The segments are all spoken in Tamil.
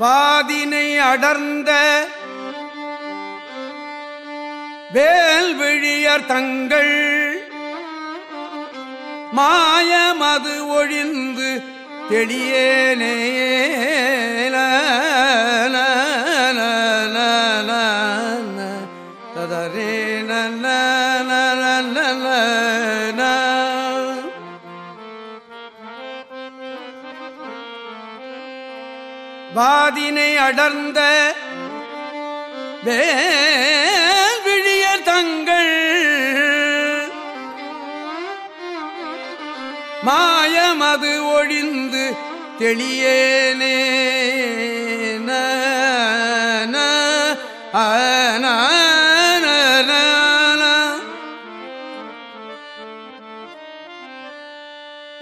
வாதினை அடர்ந்த வேல்விழியர் தங்கள் மாயமது ஒழிந்து தெளியேனே. வாதினை அடர்ந்த வேழிய தங்கள் மாயமது ஒழிந்து தெளியேனே.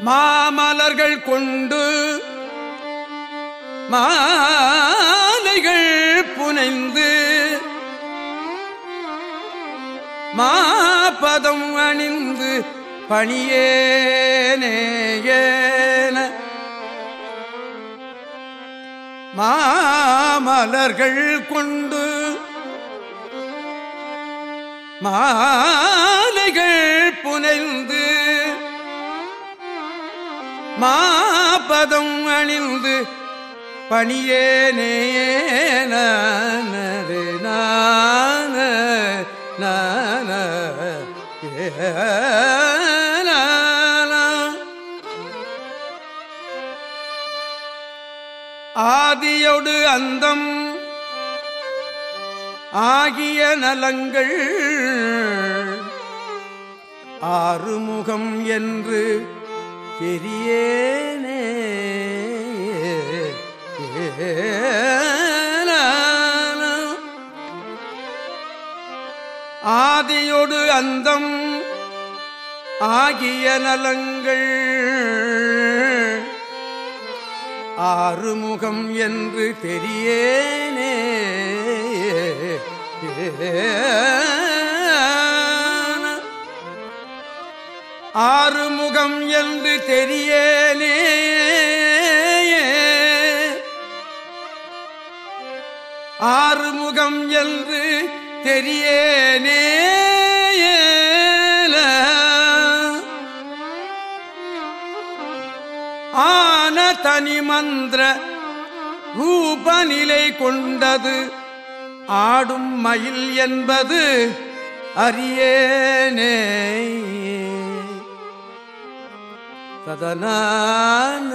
மாமலர்கள் கொண்டு மாலைகள் புனைந்து மாபதம் அணிந்து பணியேனேயேன மாமலர்கள் கொண்டு மாலைகள் புனைந்து மாபதம் அணிந்து பணியேனே நானது நான நான ஆதியோடு அந்தம் ஆகிய நலங்கள் ஆறுமுகம் என்று பெரியேனே. ஆதியோடு அந்தம் ஆகிய நலங்கள். ஆறுமுகம் என்று தெரியேனே. ஆறுமுகம் என்று தெரியேனே. ஆறுமுகம் என்று தெரியேனே ஆன தனி மந்திர ரூபநிலை கொண்டது ஆடும் மயில் என்பது அரியேனே சதனான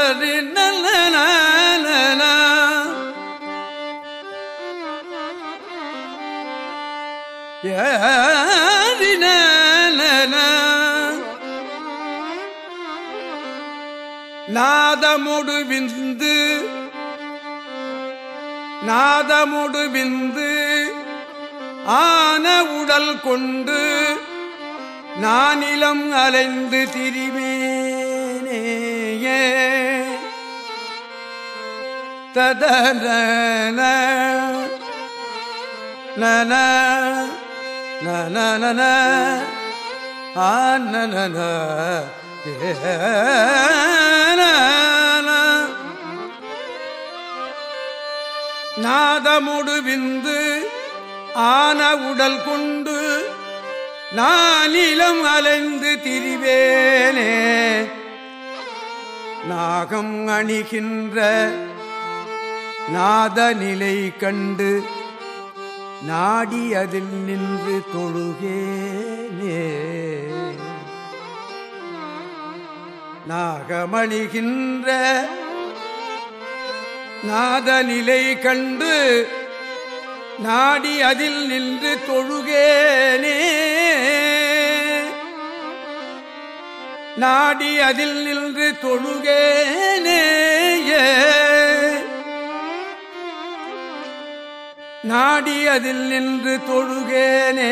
நாதமுடு விந்து நாதமுடு விந்து ஆன உடல் கொண்டு நானிலம் அலைந்து திரிவேனே ததன நன நன நன நாதமுடு விந்து ஆன உடல் கொண்டு நானிலம் அலைந்து திரிவேனே நாகம் அணிகின்ற நாத நிலை கண்டு நாடி அதில் நின்று தொழுகேனே நாகமணிகின்ற நாதநிலை கண்டு நாடி அதில் நின்று தொழுகேனே. நாடி அதில் நின்று தொழுகேனே. நாடி அதில் நின்று தொழுகேனே.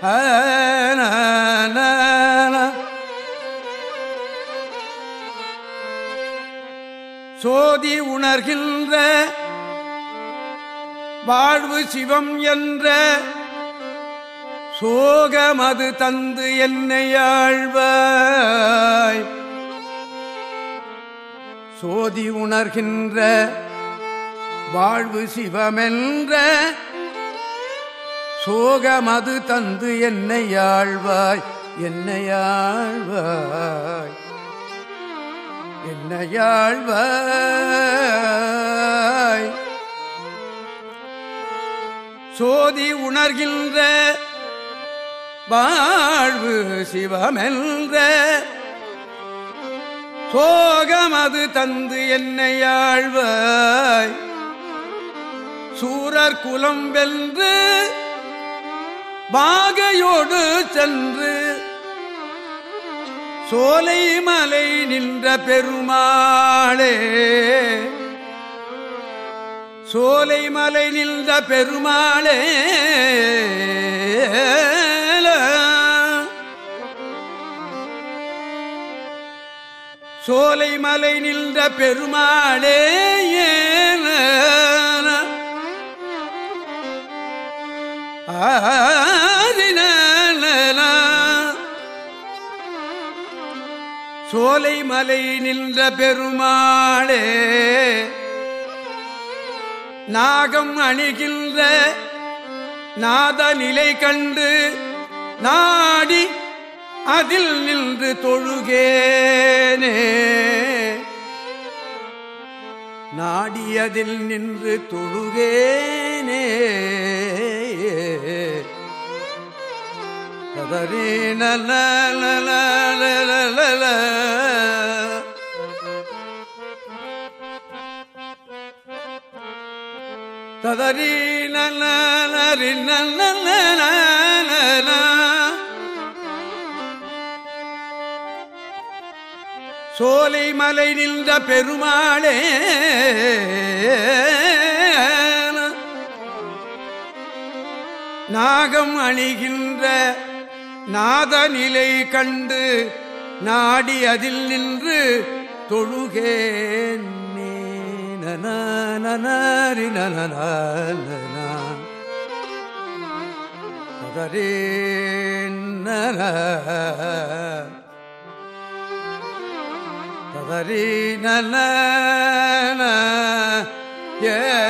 ஆன சோதி உணர்கின்ற வாழ்வு சிவம் என்ற சோகமது தந்து என்னை ஆழ்வாய். சோதி உணர்கின்ற வாழ்வு சிவமென்ற சோகமது தந்து என்னை ஆழ்வாய் என்னை ஆழ்வாய். என்னையாழ்வாய்? சோதி உணர்கின்ற வாழ்வு சிவமென்ற சோகமது தந்து என்னையாழ்வாய். சூரர் குலம் வென்று பாகையோடு சென்று சோலை மலை நின்ற பெருமாளே. சோலை மலை நின்ற பெருமாளே. சோலை மலை நின்ற பெருமாளே. ஏன சோலை மலை நின்ற பெருமாளே நாகம் அணிகின்ற நாத நிலை கண்டு நாடி அதில் நின்று தொழுகேனே. நாடியதில் நின்று தொழுகேனே. கதறி நல ததறி நரி சோலை மலை நின்ற பெருமாளே நாகம் அணிகின்ற நாதநிலை கண்டு நாடி அதில் நின்று தொழுகேன். நனரி நனரே தவறி நன ஏ